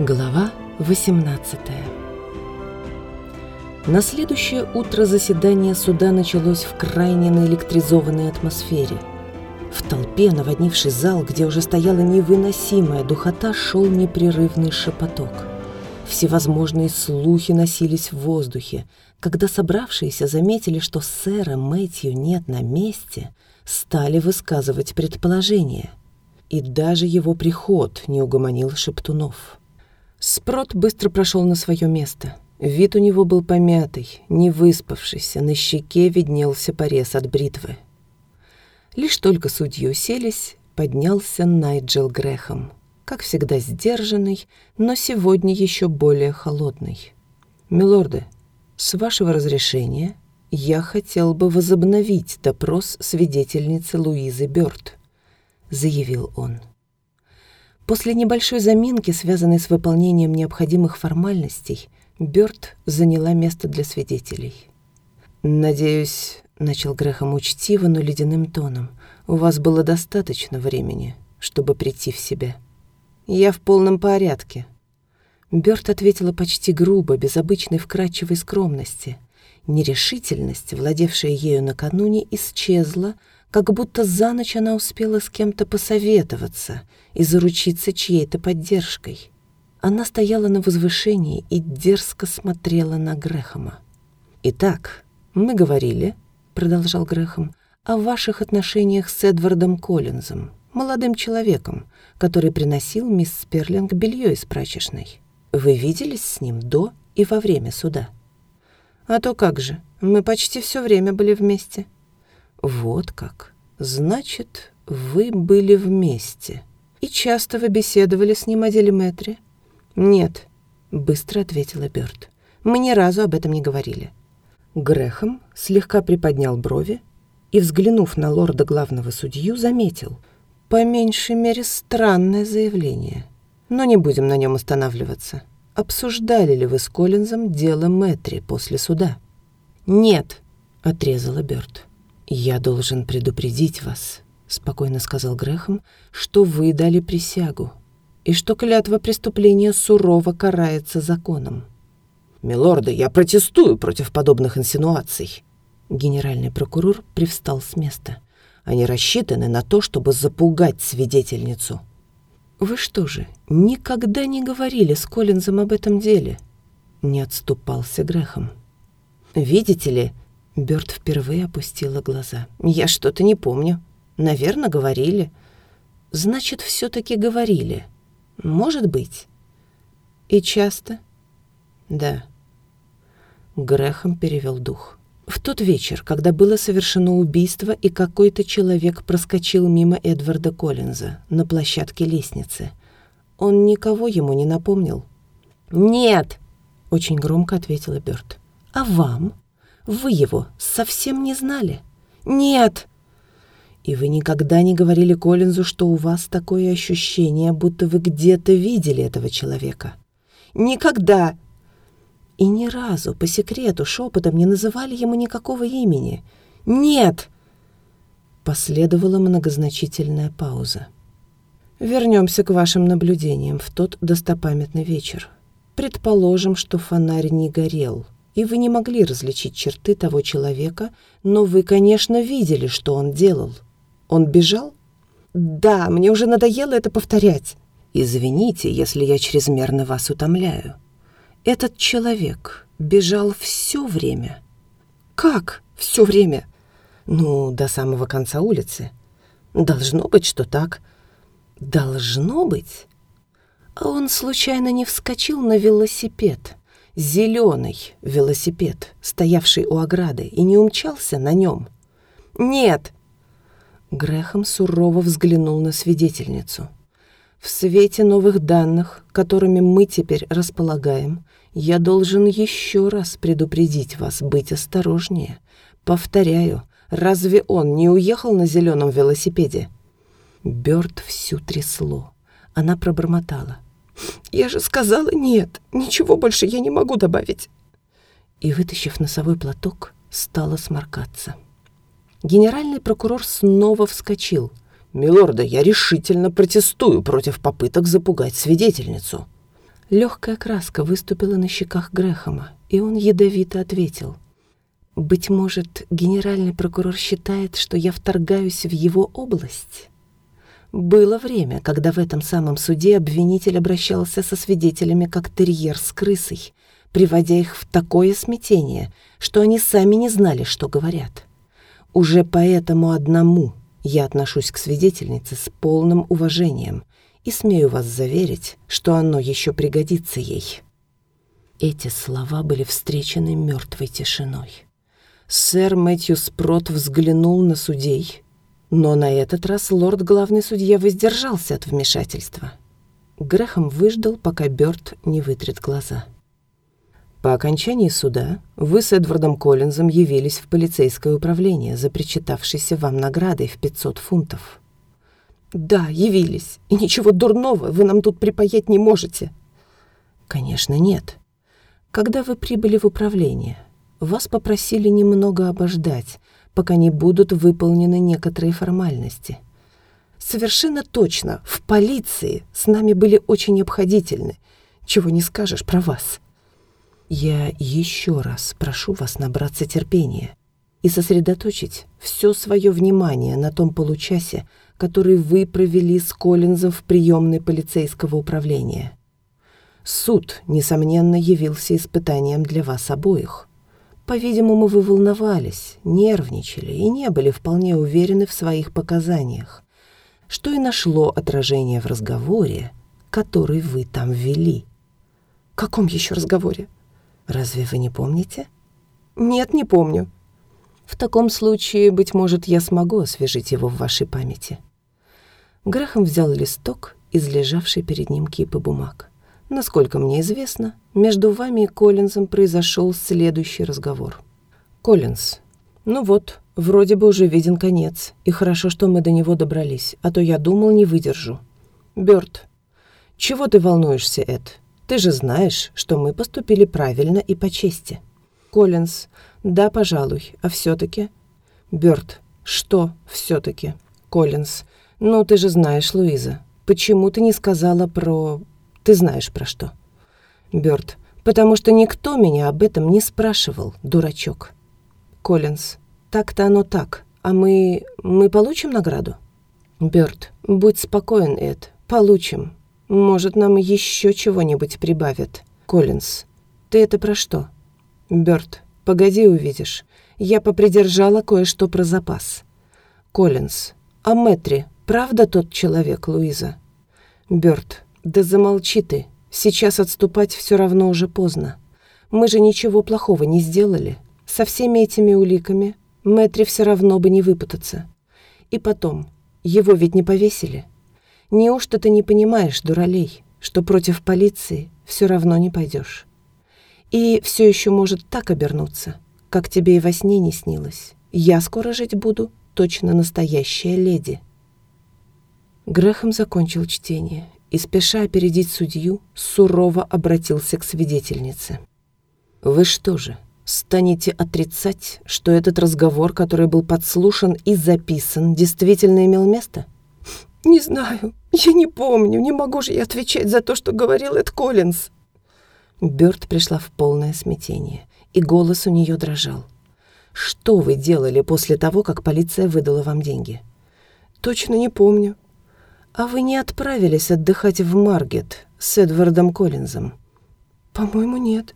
Глава 18 На следующее утро заседание суда началось в крайне наэлектризованной атмосфере. В толпе, наводнивший зал, где уже стояла невыносимая духота, шел непрерывный шепоток. Всевозможные слухи носились в воздухе. Когда собравшиеся заметили, что сэра Мэтью нет на месте, стали высказывать предположения. И даже его приход не угомонил шептунов. Спрот быстро прошел на свое место. Вид у него был помятый, не выспавшийся, на щеке виднелся порез от бритвы. Лишь только судьи уселись, поднялся Найджел Грехом как всегда сдержанный, но сегодня еще более холодный. «Милорды, с вашего разрешения я хотел бы возобновить допрос свидетельницы Луизы Бёрд», — заявил он. После небольшой заминки, связанной с выполнением необходимых формальностей, Бёрд заняла место для свидетелей. «Надеюсь», — начал Грехом учтиво, но ледяным тоном, «у вас было достаточно времени, чтобы прийти в себя». «Я в полном порядке». Бёрд ответила почти грубо, без обычной вкрадчивой скромности. Нерешительность, владевшая ею накануне, исчезла, как будто за ночь она успела с кем-то посоветоваться и заручиться чьей-то поддержкой. Она стояла на возвышении и дерзко смотрела на Грехома. «Итак, мы говорили, — продолжал Грехом, — о ваших отношениях с Эдвардом Коллинзом, молодым человеком, который приносил мисс Сперлинг белье из прачечной. Вы виделись с ним до и во время суда? А то как же, мы почти все время были вместе. Вот как. Значит, вы были вместе. И часто вы беседовали с ним о делиметре? Нет, быстро ответила Бёрд. Мы ни разу об этом не говорили. Грехом слегка приподнял брови и, взглянув на лорда главного судью, заметил — по меньшей мере странное заявление. Но не будем на нем останавливаться. Обсуждали ли вы с Коллинзом дело Мэтри после суда? Нет, отрезала Бёрд. Я должен предупредить вас, спокойно сказал Грехом, что вы дали присягу и что клятва преступления сурово карается законом. «Милорды, я протестую против подобных инсинуаций!» Генеральный прокурор привстал с места. Они рассчитаны на то, чтобы запугать свидетельницу. «Вы что же, никогда не говорили с Коллинзом об этом деле?» Не отступался Грехом. «Видите ли...» Бёрд впервые опустила глаза. «Я что-то не помню. Наверное, говорили». «Значит, все таки говорили. Может быть». «И часто?» «Да». Грехом перевел дух. В тот вечер, когда было совершено убийство, и какой-то человек проскочил мимо Эдварда Коллинза на площадке лестницы, он никого ему не напомнил. «Нет!» — очень громко ответила Бёрд. «А вам? Вы его совсем не знали?» «Нет!» «И вы никогда не говорили Коллинзу, что у вас такое ощущение, будто вы где-то видели этого человека?» «Никогда!» И ни разу по секрету шепотом не называли ему никакого имени. «Нет!» Последовала многозначительная пауза. Вернемся к вашим наблюдениям в тот достопамятный вечер. Предположим, что фонарь не горел, и вы не могли различить черты того человека, но вы, конечно, видели, что он делал. Он бежал? Да, мне уже надоело это повторять. Извините, если я чрезмерно вас утомляю. Этот человек бежал все время. Как все время? Ну, до самого конца улицы. Должно быть, что так. Должно быть. А он случайно не вскочил на велосипед. Зеленый велосипед, стоявший у ограды, и не умчался на нем. Нет. Грехом сурово взглянул на свидетельницу. В свете новых данных, которыми мы теперь располагаем, я должен еще раз предупредить вас быть осторожнее. Повторяю, разве он не уехал на зеленом велосипеде? Бёрд всю трясло. Она пробормотала. «Я же сказала нет, ничего больше я не могу добавить». И, вытащив носовой платок, стала сморкаться. Генеральный прокурор снова вскочил. «Милорда, я решительно протестую против попыток запугать свидетельницу». Легкая краска выступила на щеках Грэхэма, и он ядовито ответил. «Быть может, генеральный прокурор считает, что я вторгаюсь в его область?» Было время, когда в этом самом суде обвинитель обращался со свидетелями как терьер с крысой, приводя их в такое смятение, что они сами не знали, что говорят. Уже поэтому одному я отношусь к свидетельнице с полным уважением и смею вас заверить, что оно еще пригодится ей». Эти слова были встречены мертвой тишиной. Сэр Мэтью Спрот взглянул на судей, но на этот раз лорд-главный судья воздержался от вмешательства. Грэхэм выждал, пока Бёрд не вытрет глаза. По окончании суда вы с Эдвардом Коллинзом явились в полицейское управление за причитавшейся вам наградой в 500 фунтов. «Да, явились. И ничего дурного вы нам тут припаять не можете». «Конечно, нет. Когда вы прибыли в управление, вас попросили немного обождать, пока не будут выполнены некоторые формальности». «Совершенно точно. В полиции с нами были очень обходительны. Чего не скажешь про вас». Я еще раз прошу вас набраться терпения и сосредоточить все свое внимание на том получасе, который вы провели с Коллинзом в приемной полицейского управления. Суд, несомненно, явился испытанием для вас обоих. По-видимому, вы волновались, нервничали и не были вполне уверены в своих показаниях, что и нашло отражение в разговоре, который вы там вели. В каком еще разговоре? Разве вы не помните? Нет, не помню. В таком случае, быть может, я смогу освежить его в вашей памяти. Грахам взял листок из лежавшей перед ним кипы бумаг. Насколько мне известно, между вами и Коллинзом произошел следующий разговор. Коллинз, ну вот, вроде бы уже виден конец, и хорошо, что мы до него добрались, а то я думал, не выдержу. Бёрд, чего ты волнуешься, Эд? Ты же знаешь, что мы поступили правильно и по чести. Коллинз, да, пожалуй, а все-таки? Бёрд, что все-таки? Коллинз, ну ты же знаешь, Луиза. Почему ты не сказала про... Ты знаешь про что? Бёрд, потому что никто меня об этом не спрашивал, дурачок. Коллинз, так-то оно так. А мы... мы получим награду? Бёрд, будь спокоен, Эд. Получим. Может, нам еще чего-нибудь прибавят. Коллинз, ты это про что? Бёрд, погоди увидишь. Я попридержала кое-что про запас. Коллинз, а Мэтри, правда тот человек, Луиза? Бёрд, да замолчи ты. Сейчас отступать все равно уже поздно. Мы же ничего плохого не сделали. Со всеми этими уликами Мэтри все равно бы не выпутаться. И потом, его ведь не повесили. Неужто ты не понимаешь, дуралей, что против полиции все равно не пойдешь? И все еще может так обернуться, как тебе и во сне не снилось. Я скоро жить буду, точно настоящая леди. Грехом закончил чтение и, спеша опередить судью, сурово обратился к свидетельнице. «Вы что же, станете отрицать, что этот разговор, который был подслушан и записан, действительно имел место?» «Не знаю, я не помню, не могу же я отвечать за то, что говорил Эд Коллинз». Бёрд пришла в полное смятение, и голос у нее дрожал. «Что вы делали после того, как полиция выдала вам деньги?» «Точно не помню». «А вы не отправились отдыхать в Маргет с Эдвардом Коллинзом?» «По-моему, нет».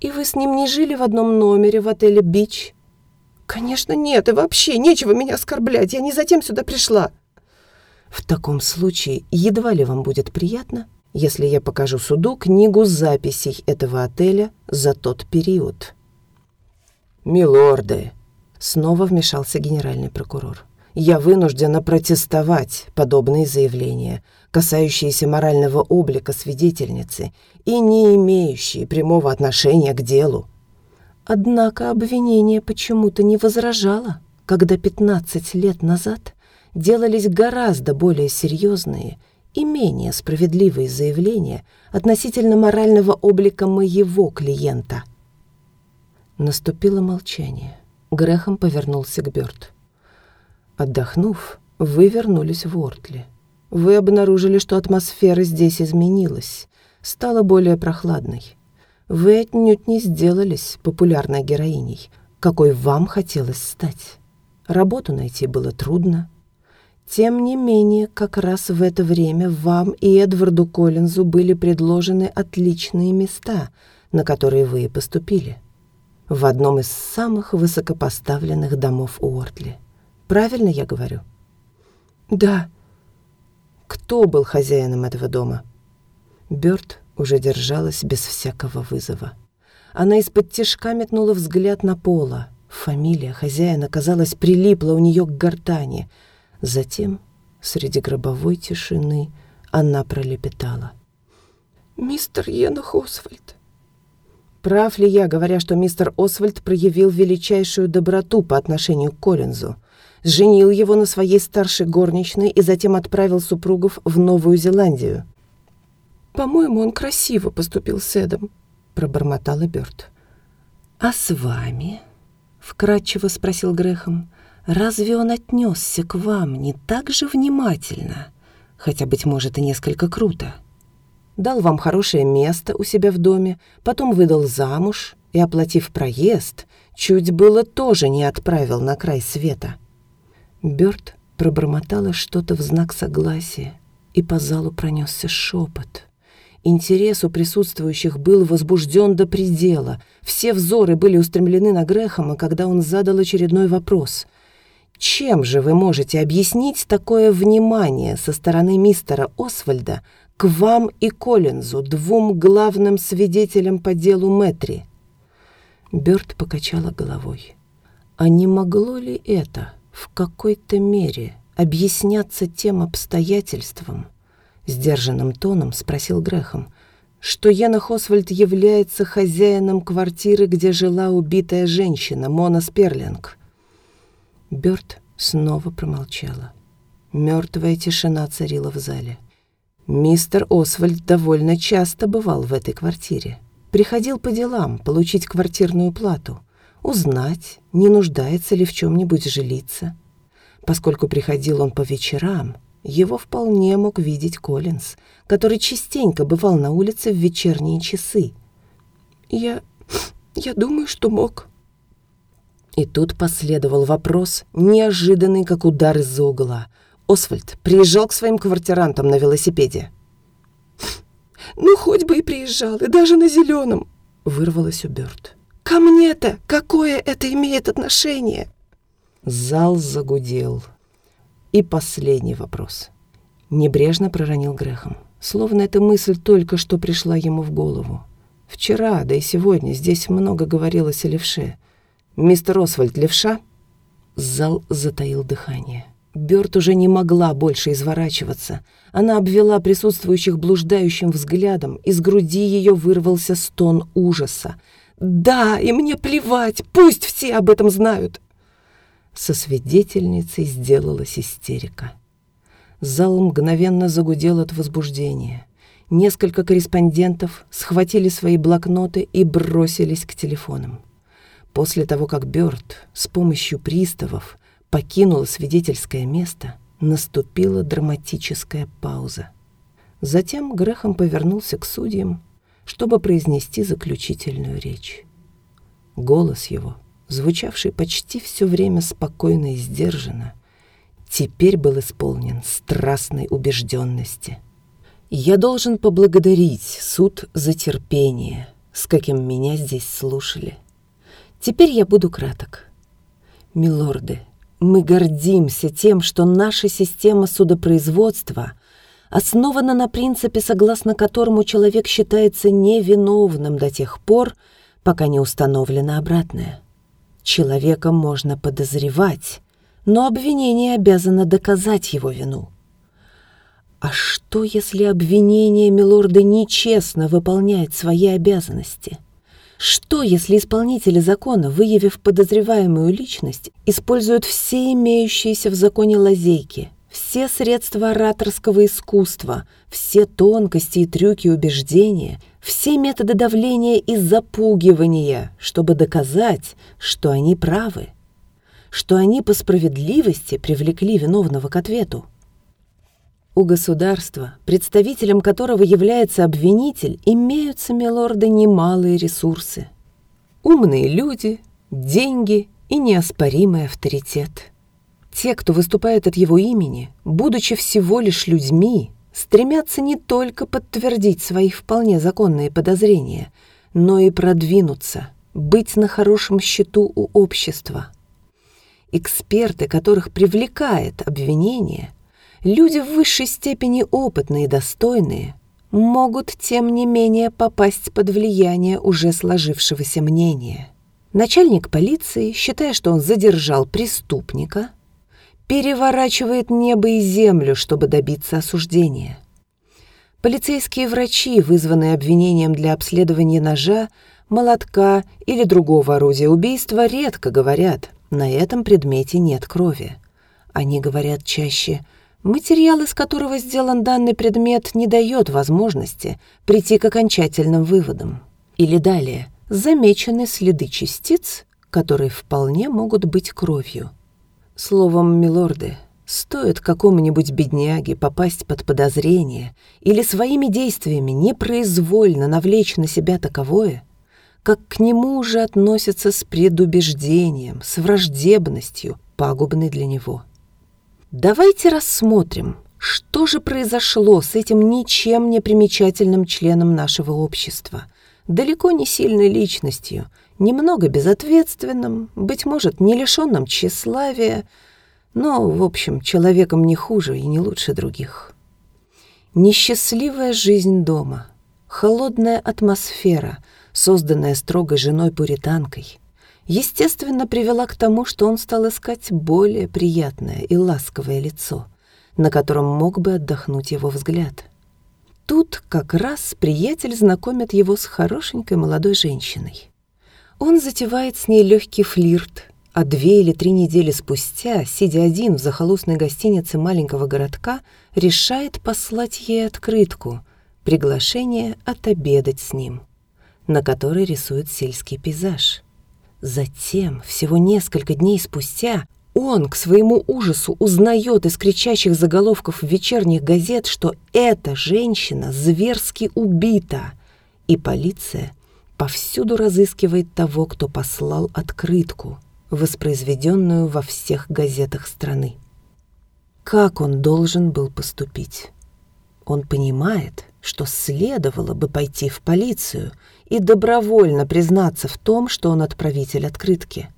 «И вы с ним не жили в одном номере в отеле «Бич»?» «Конечно нет, и вообще нечего меня оскорблять, я не затем сюда пришла». В таком случае едва ли вам будет приятно, если я покажу суду книгу записей этого отеля за тот период. «Милорды!» — снова вмешался генеральный прокурор. «Я вынуждена протестовать подобные заявления, касающиеся морального облика свидетельницы и не имеющие прямого отношения к делу». Однако обвинение почему-то не возражало, когда 15 лет назад делались гораздо более серьезные и менее справедливые заявления относительно морального облика моего клиента. Наступило молчание. Грехом повернулся к Бёрд. Отдохнув, вы вернулись в Ортли. Вы обнаружили, что атмосфера здесь изменилась. стала более прохладной. Вы отнюдь не сделались популярной героиней, какой вам хотелось стать. Работу найти было трудно. Тем не менее, как раз в это время вам и Эдварду Коллинзу были предложены отличные места, на которые вы и поступили. В одном из самых высокопоставленных домов Уортли. Правильно я говорю? Да. Кто был хозяином этого дома? Бёрд уже держалась без всякого вызова. Она из-под тишка метнула взгляд на пола. Фамилия хозяина, казалось, прилипла у нее к гортани. Затем, среди гробовой тишины, она пролепетала. «Мистер Енох Освальд». Прав ли я, говоря, что мистер Освальд проявил величайшую доброту по отношению к Коллинзу? Женил его на своей старшей горничной и затем отправил супругов в Новую Зеландию. «По-моему, он красиво поступил с Эдом», — пробормотала Бёрд. «А с вами?» — вкратчиво спросил Грехом. «Разве он отнесся к вам не так же внимательно? Хотя, быть может, и несколько круто. Дал вам хорошее место у себя в доме, потом выдал замуж и, оплатив проезд, чуть было тоже не отправил на край света». Бёрд пробормотала что-то в знак согласия, и по залу пронесся шепот. Интерес у присутствующих был возбужден до предела. Все взоры были устремлены на Грэхэма, когда он задал очередной вопрос. «Чем же вы можете объяснить такое внимание со стороны мистера Освальда к вам и Коллинзу, двум главным свидетелям по делу Мэтри?» Бёрд покачала головой. «А не могло ли это в какой-то мере объясняться тем обстоятельством, сдержанным тоном спросил Грехом, что Яна Хосвальд является хозяином квартиры, где жила убитая женщина, Мона Сперлинг. Бёрд снова промолчала. Мертвая тишина царила в зале. Мистер Освальд довольно часто бывал в этой квартире. Приходил по делам, получить квартирную плату, узнать, не нуждается ли в чем-нибудь жилиться. Поскольку приходил он по вечерам, его вполне мог видеть Коллинз, который частенько бывал на улице в вечерние часы. «Я... я думаю, что мог». И тут последовал вопрос, неожиданный, как удар из-за угла. Освальд приезжал к своим квартирантам на велосипеде. «Ну, хоть бы и приезжал, и даже на зеленом», — вырвалось у Бёрд. «Ко мне-то какое это имеет отношение?» Зал загудел. И последний вопрос. Небрежно проронил Грехом, словно эта мысль только что пришла ему в голову. Вчера, да и сегодня здесь много говорилось о левше. «Мистер Освальд, левша?» Зал затаил дыхание. Бёрд уже не могла больше изворачиваться. Она обвела присутствующих блуждающим взглядом, из груди ее вырвался стон ужаса. «Да, и мне плевать, пусть все об этом знают!» Со свидетельницей сделалась истерика. Зал мгновенно загудел от возбуждения. Несколько корреспондентов схватили свои блокноты и бросились к телефонам. После того, как Бёрд с помощью приставов покинула свидетельское место, наступила драматическая пауза. Затем Грехом повернулся к судьям, чтобы произнести заключительную речь. Голос его — звучавший почти все время спокойно и сдержанно, теперь был исполнен страстной убежденности. Я должен поблагодарить суд за терпение, с каким меня здесь слушали. Теперь я буду краток. Милорды, мы гордимся тем, что наша система судопроизводства основана на принципе, согласно которому человек считается невиновным до тех пор, пока не установлено обратное. Человека можно подозревать, но обвинение обязано доказать его вину. А что, если обвинение Милорда нечестно выполняет свои обязанности? Что, если исполнители закона, выявив подозреваемую личность, используют все имеющиеся в законе лазейки, все средства ораторского искусства, все тонкости и трюки убеждения, все методы давления и запугивания, чтобы доказать, что они правы, что они по справедливости привлекли виновного к ответу. У государства, представителем которого является обвинитель, имеются, милорды, немалые ресурсы. Умные люди, деньги и неоспоримый авторитет. Те, кто выступает от его имени, будучи всего лишь людьми, стремятся не только подтвердить свои вполне законные подозрения, но и продвинуться, быть на хорошем счету у общества. Эксперты, которых привлекает обвинение – люди в высшей степени опытные и достойные могут, тем не менее, попасть под влияние уже сложившегося мнения. Начальник полиции, считая, что он задержал преступника, переворачивает небо и землю, чтобы добиться осуждения. Полицейские врачи, вызванные обвинением для обследования ножа, молотка или другого орудия убийства, редко говорят, на этом предмете нет крови. Они говорят чаще – Материал, из которого сделан данный предмет, не дает возможности прийти к окончательным выводам. Или далее, замечены следы частиц, которые вполне могут быть кровью. Словом, милорды, стоит какому-нибудь бедняге попасть под подозрение или своими действиями непроизвольно навлечь на себя таковое, как к нему уже относятся с предубеждением, с враждебностью, пагубной для него. Давайте рассмотрим, что же произошло с этим ничем не примечательным членом нашего общества, далеко не сильной личностью, немного безответственным, быть может, не лишенным тщеславия, но, в общем, человеком не хуже и не лучше других. Несчастливая жизнь дома, холодная атмосфера, созданная строгой женой-пуританкой, естественно, привела к тому, что он стал искать более приятное и ласковое лицо, на котором мог бы отдохнуть его взгляд. Тут как раз приятель знакомит его с хорошенькой молодой женщиной. Он затевает с ней легкий флирт, а две или три недели спустя, сидя один в захолустной гостинице маленького городка, решает послать ей открытку, приглашение отобедать с ним, на которой рисует сельский пейзаж. Затем, всего несколько дней спустя, он к своему ужасу узнает из кричащих заголовков вечерних газет, что эта женщина зверски убита, и полиция повсюду разыскивает того, кто послал открытку, воспроизведенную во всех газетах страны. Как он должен был поступить? Он понимает, что следовало бы пойти в полицию и добровольно признаться в том, что он отправитель открытки.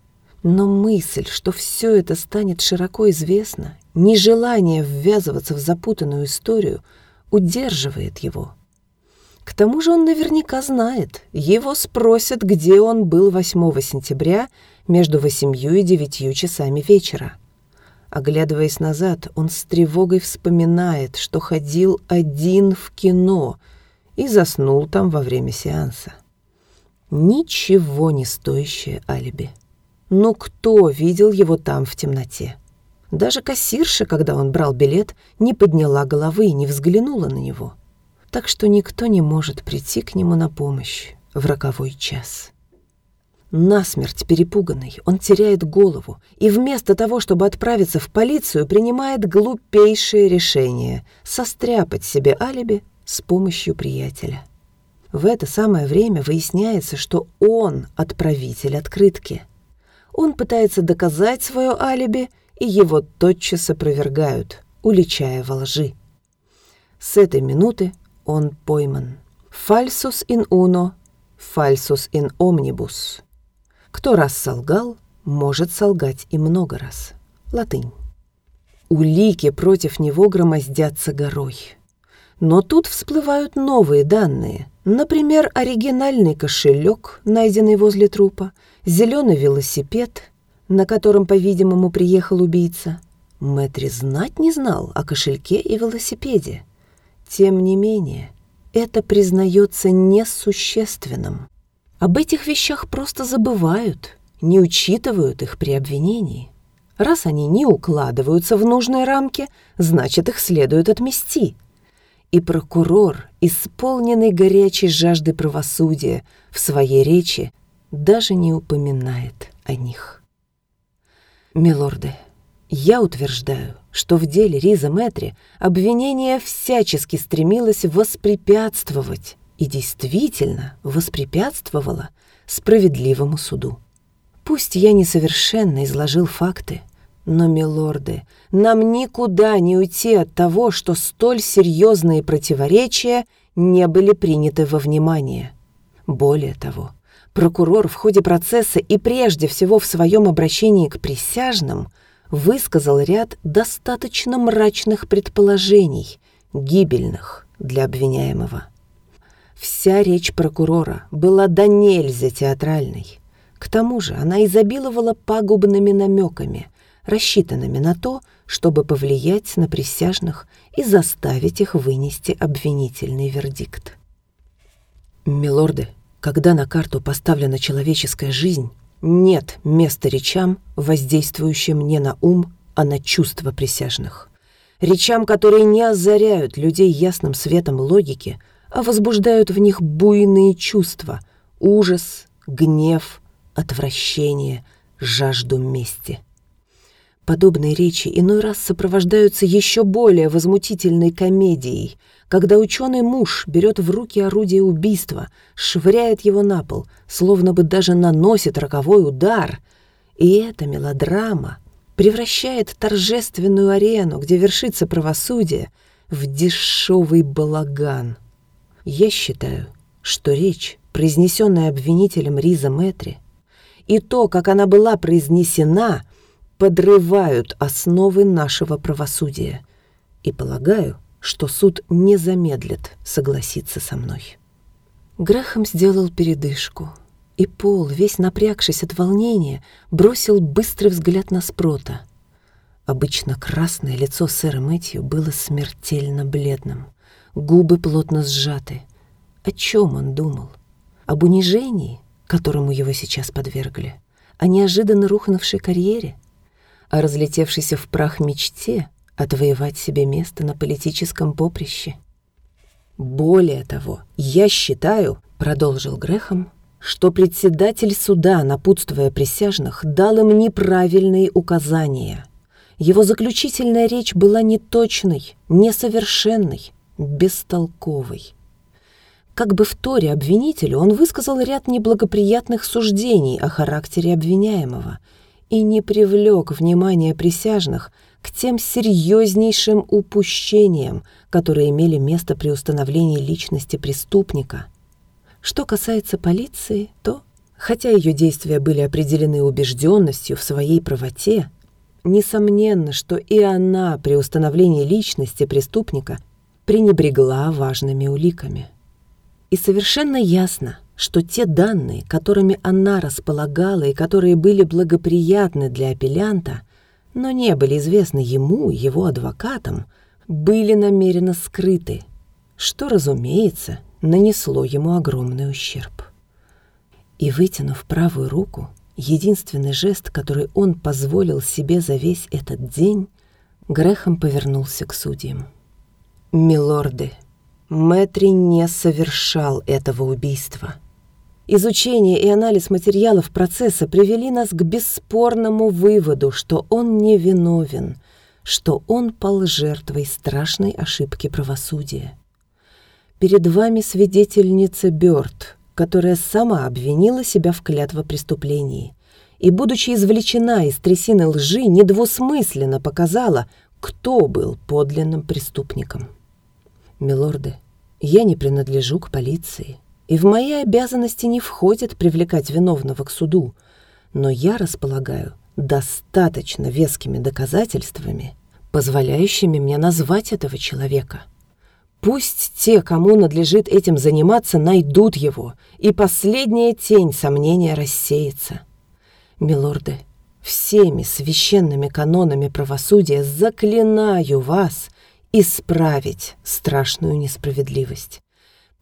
Но мысль, что все это станет широко известно, нежелание ввязываться в запутанную историю, удерживает его. К тому же он наверняка знает, его спросят, где он был 8 сентября между 8 и 9 часами вечера. Оглядываясь назад, он с тревогой вспоминает, что ходил один в кино и заснул там во время сеанса. Ничего не стоящее алиби. Но кто видел его там в темноте? Даже кассирша, когда он брал билет, не подняла головы и не взглянула на него. Так что никто не может прийти к нему на помощь в роковой час. Насмерть перепуганный, он теряет голову и вместо того, чтобы отправиться в полицию, принимает глупейшее решение — состряпать себе алиби с помощью приятеля. В это самое время выясняется, что он отправитель открытки. Он пытается доказать свое алиби, и его тотчас опровергают, уличая во лжи. С этой минуты он пойман. «Фальсус ин уно, фальсус ин омнибус». Кто раз солгал, может солгать и много раз. Латынь. Улики против него громоздятся горой. Но тут всплывают новые данные. Например, оригинальный кошелек, найденный возле трупа, зеленый велосипед, на котором, по-видимому, приехал убийца. Мэтри знать не знал о кошельке и велосипеде. Тем не менее, это признается несущественным. Об этих вещах просто забывают, не учитывают их при обвинении. Раз они не укладываются в нужные рамки, значит, их следует отмести. И прокурор, исполненный горячей жажды правосудия, в своей речи даже не упоминает о них. Милорды, я утверждаю, что в деле Риза Мэтри обвинение всячески стремилось воспрепятствовать и действительно воспрепятствовало справедливому суду. Пусть я несовершенно изложил факты, но, милорды, нам никуда не уйти от того, что столь серьезные противоречия не были приняты во внимание. Более того, прокурор в ходе процесса и прежде всего в своем обращении к присяжным высказал ряд достаточно мрачных предположений, гибельных для обвиняемого. Вся речь прокурора была до нельзя театральной. К тому же она изобиловала пагубными намеками, рассчитанными на то, чтобы повлиять на присяжных и заставить их вынести обвинительный вердикт. «Милорды, когда на карту поставлена человеческая жизнь, нет места речам, воздействующим не на ум, а на чувства присяжных. Речам, которые не озаряют людей ясным светом логики, а возбуждают в них буйные чувства — ужас, гнев, отвращение, жажду мести. Подобные речи иной раз сопровождаются еще более возмутительной комедией, когда ученый муж берет в руки орудие убийства, швыряет его на пол, словно бы даже наносит роковой удар. И эта мелодрама превращает торжественную арену, где вершится правосудие, в дешевый балаган. Я считаю, что речь, произнесенная обвинителем Риза Мэтри, и то, как она была произнесена, подрывают основы нашего правосудия. И полагаю, что суд не замедлит согласиться со мной. Грахам сделал передышку, и Пол, весь напрягшись от волнения, бросил быстрый взгляд на Спрота. Обычно красное лицо сэра Мэтью было смертельно бледным, губы плотно сжаты. О чем он думал? Об унижении, которому его сейчас подвергли? О неожиданно рухнувшей карьере? О разлетевшейся в прах мечте — отвоевать себе место на политическом поприще. «Более того, я считаю, — продолжил Грехом, — что председатель суда, напутствуя присяжных, дал им неправильные указания. Его заключительная речь была неточной, несовершенной, бестолковой. Как бы в торе обвинителю он высказал ряд неблагоприятных суждений о характере обвиняемого и не привлек внимания присяжных к тем серьезнейшим упущениям, которые имели место при установлении личности преступника. Что касается полиции, то, хотя ее действия были определены убежденностью в своей правоте, несомненно, что и она при установлении личности преступника пренебрегла важными уликами. И совершенно ясно, что те данные, которыми она располагала и которые были благоприятны для апеллянта, но не были известны ему и его адвокатам, были намеренно скрыты, что, разумеется, нанесло ему огромный ущерб. И вытянув правую руку, единственный жест, который он позволил себе за весь этот день, Грехом повернулся к судьям. «Милорды, Мэтри не совершал этого убийства. Изучение и анализ материалов процесса привели нас к бесспорному выводу, что он невиновен, что он пал жертвой страшной ошибки правосудия. Перед вами свидетельница Бёрд, которая сама обвинила себя в клятвопреступлении и, будучи извлечена из трясины лжи, недвусмысленно показала, кто был подлинным преступником. Милорды, я не принадлежу к полиции и в мои обязанности не входит привлекать виновного к суду, но я располагаю достаточно вескими доказательствами, позволяющими мне назвать этого человека. Пусть те, кому надлежит этим заниматься, найдут его, и последняя тень сомнения рассеется. Милорды, всеми священными канонами правосудия заклинаю вас исправить страшную несправедливость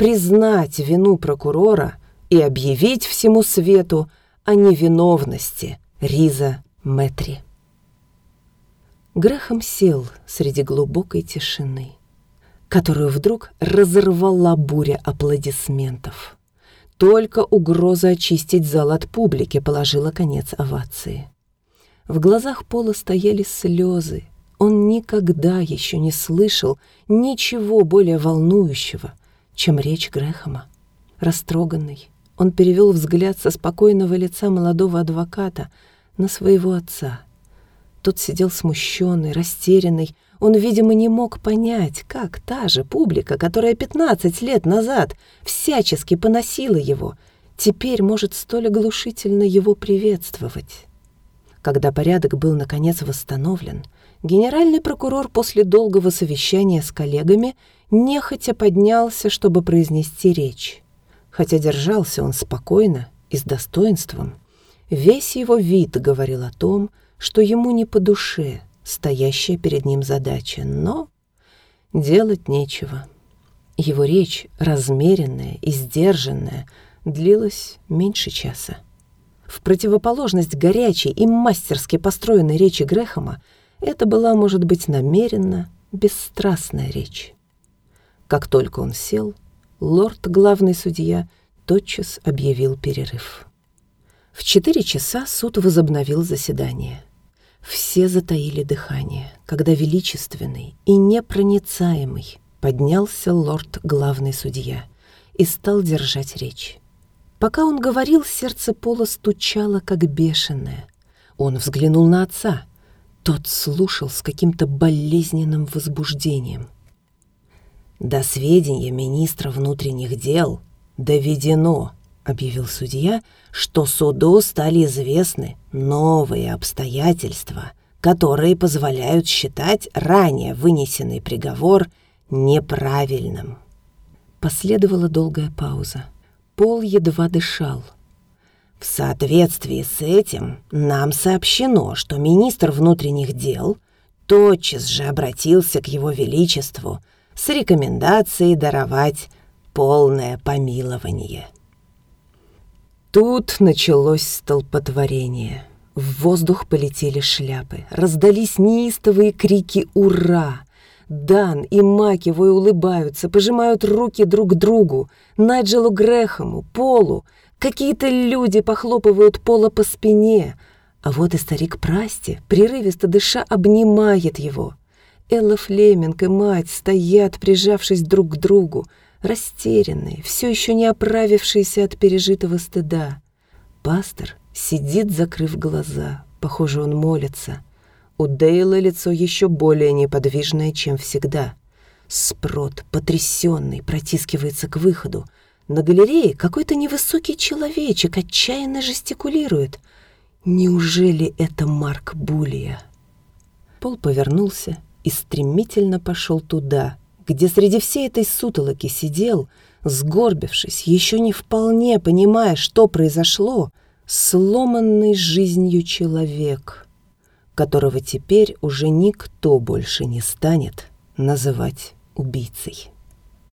признать вину прокурора и объявить всему свету о невиновности Риза Мэтри. Грехом сел среди глубокой тишины, которую вдруг разорвала буря аплодисментов. Только угроза очистить зал от публики положила конец овации. В глазах Пола стояли слезы. Он никогда еще не слышал ничего более волнующего, чем речь Грэхэма. Растроганный, он перевел взгляд со спокойного лица молодого адвоката на своего отца. Тот сидел смущенный, растерянный. Он, видимо, не мог понять, как та же публика, которая 15 лет назад всячески поносила его, теперь может столь оглушительно его приветствовать. Когда порядок был наконец восстановлен, генеральный прокурор после долгого совещания с коллегами нехотя поднялся, чтобы произнести речь. Хотя держался он спокойно и с достоинством, весь его вид говорил о том, что ему не по душе стоящая перед ним задача, но делать нечего. Его речь, размеренная и сдержанная, длилась меньше часа. В противоположность горячей и мастерски построенной речи Грехома, это была, может быть, намеренно бесстрастная речь. Как только он сел, лорд, главный судья, тотчас объявил перерыв. В четыре часа суд возобновил заседание. Все затаили дыхание, когда величественный и непроницаемый поднялся лорд, главный судья, и стал держать речь. Пока он говорил, сердце Пола стучало, как бешеное. Он взглянул на отца. Тот слушал с каким-то болезненным возбуждением. «До сведения министра внутренних дел доведено», — объявил судья, «что суду стали известны новые обстоятельства, которые позволяют считать ранее вынесенный приговор неправильным». Последовала долгая пауза. Пол едва дышал. В соответствии с этим нам сообщено, что министр внутренних дел тотчас же обратился к его величеству с рекомендацией даровать полное помилование. Тут началось столпотворение. В воздух полетели шляпы, раздались неистовые крики «Ура!». Дан и Макевой улыбаются, пожимают руки друг другу. Найджелу Грэхэму, Полу. Какие-то люди похлопывают Пола по спине. А вот и старик Прасти, прерывисто дыша, обнимает его. Элла Флеминг и мать стоят, прижавшись друг к другу, растерянные, все еще не оправившиеся от пережитого стыда. Пастор сидит, закрыв глаза. Похоже, он молится — у Дейла лицо еще более неподвижное, чем всегда. Спрот, потрясенный, протискивается к выходу. На галерее какой-то невысокий человечек отчаянно жестикулирует. Неужели это Марк Булия? Пол повернулся и стремительно пошел туда, где среди всей этой сутолоки сидел, сгорбившись, еще не вполне понимая, что произошло, сломанный жизнью человек — которого теперь уже никто больше не станет называть убийцей.